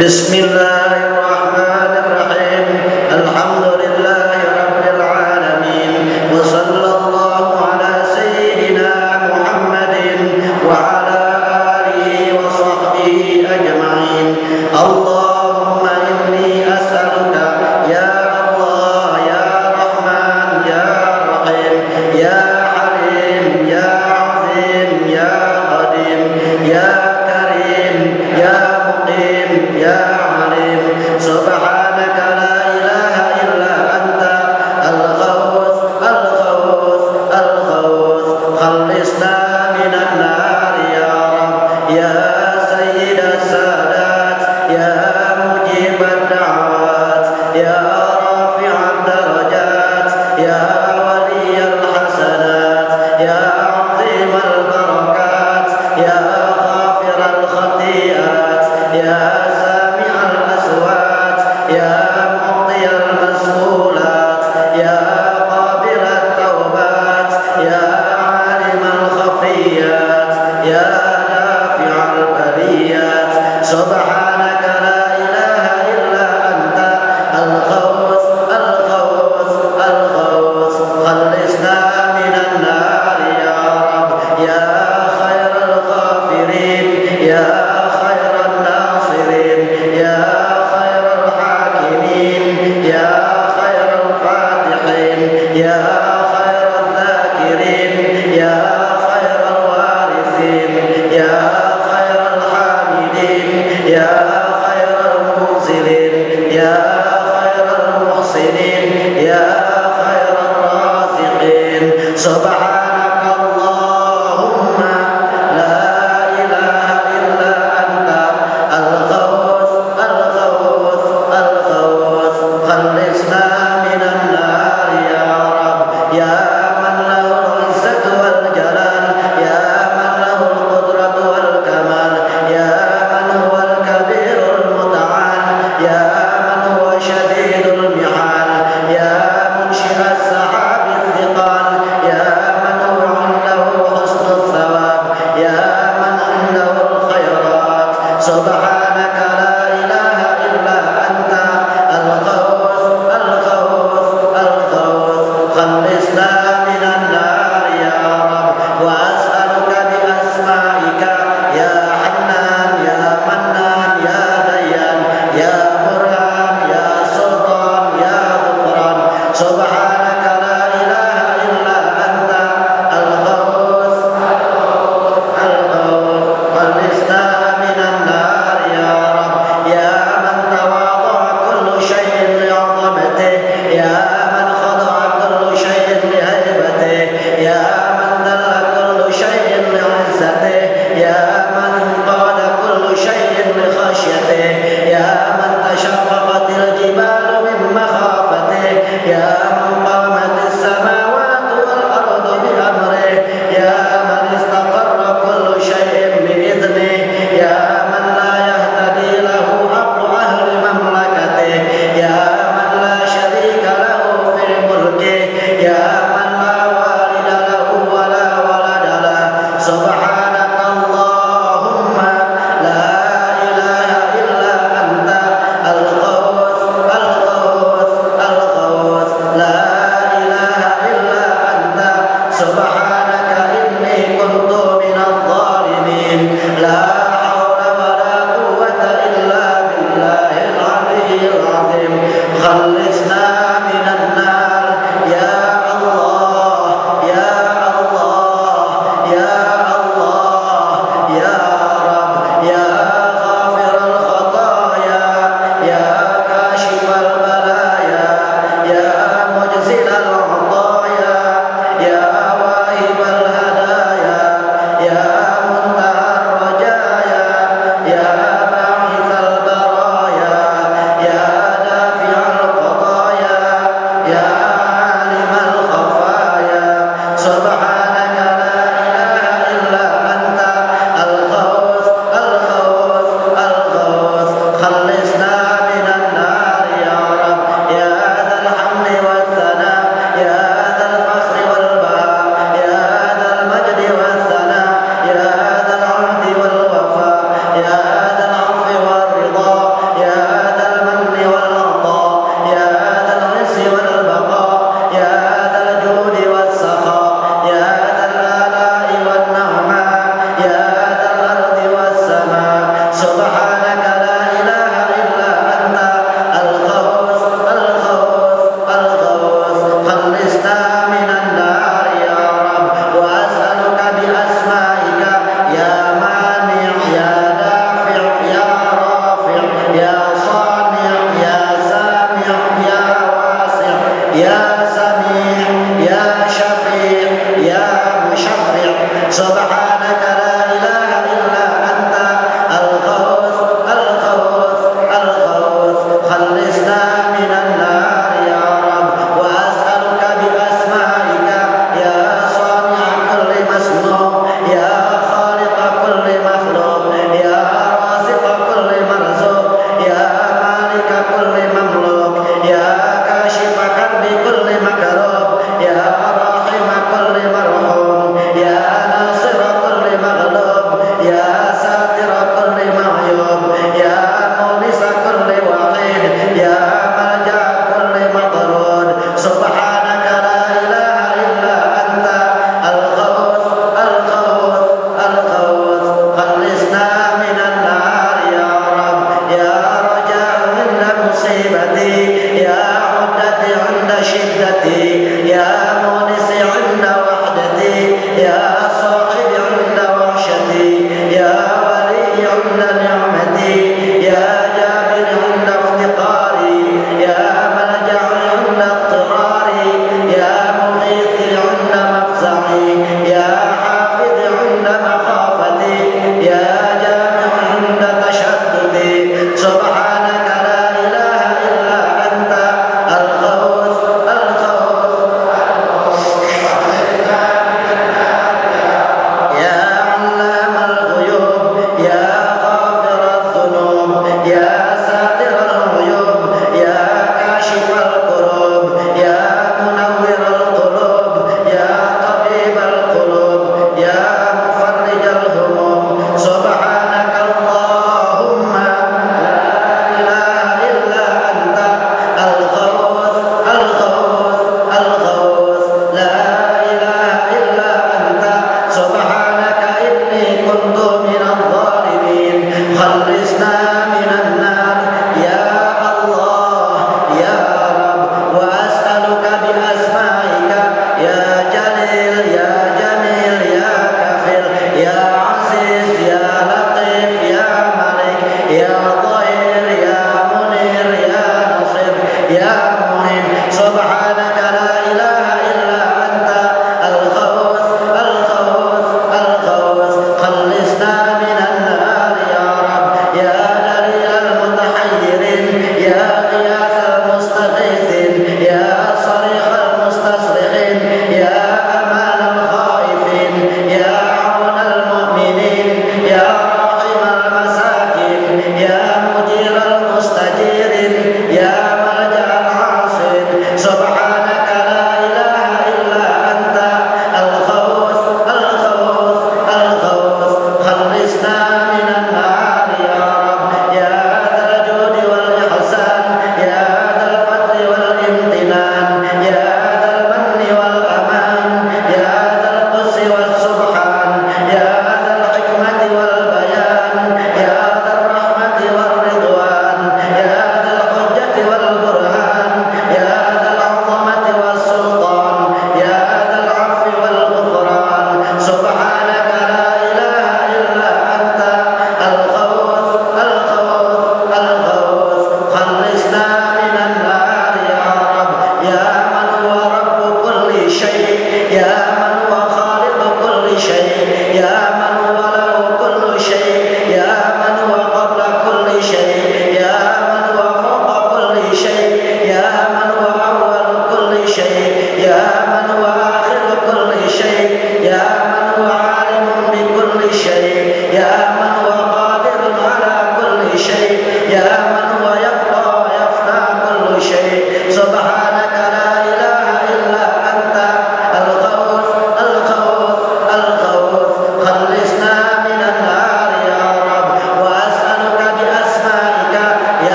Bismillah.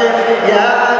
عليه يا